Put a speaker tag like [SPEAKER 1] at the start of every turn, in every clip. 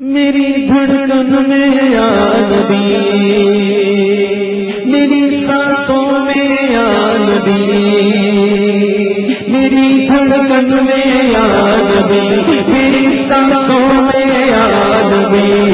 [SPEAKER 1] میری دھڑکن میں یا نبی، میری سانسوں میں یا نبی، میری دھڑکن میں یا نبی، میری سانسوں میں یا نبی۔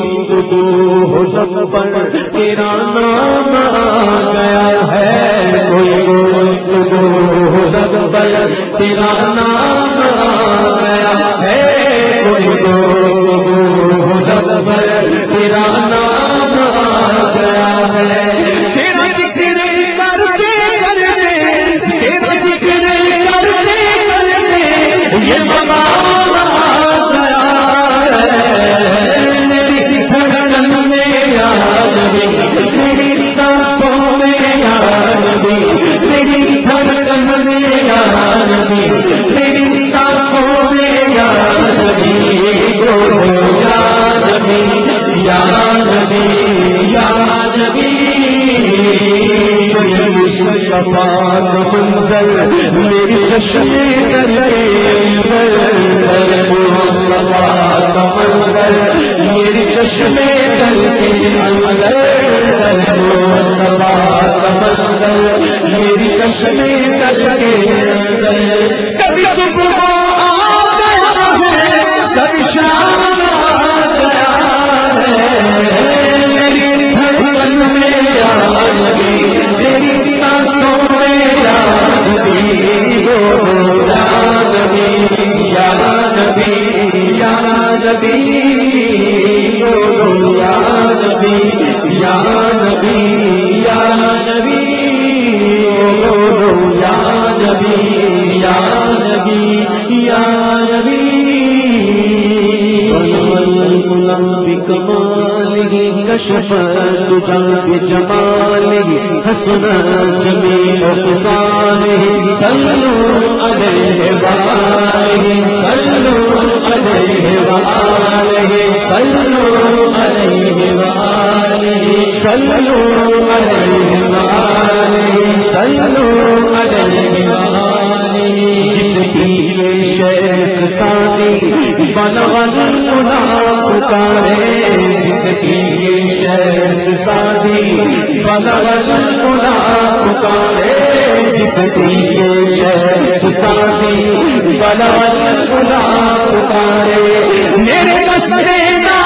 [SPEAKER 1] پر تیرا نام گیا ہے۔ کوئی پر تیرا نام صفا کا منظر میری چشم کرے کا منظر میری چشم کر کے اندر کا منظر میری چشم کر کے اندر یاد لگی ہو یاد لگی یاد لگی یاد لگی ہو یاد لگی یاد لگی کشف تجا جمال حسن جمیل حسان سلو علیہ وآلہ سلو علیہ وآلہ علیہ وآلہ سلو علیہ وآلہ سلو علیہ وآلہ جس کی شیخ سانی بلغل گنا پکارے جس کی شیخ سانی بلغل گنا پکارے جس کی شیخ سانی بلغل نام پکارے۔ میرے بس دے نام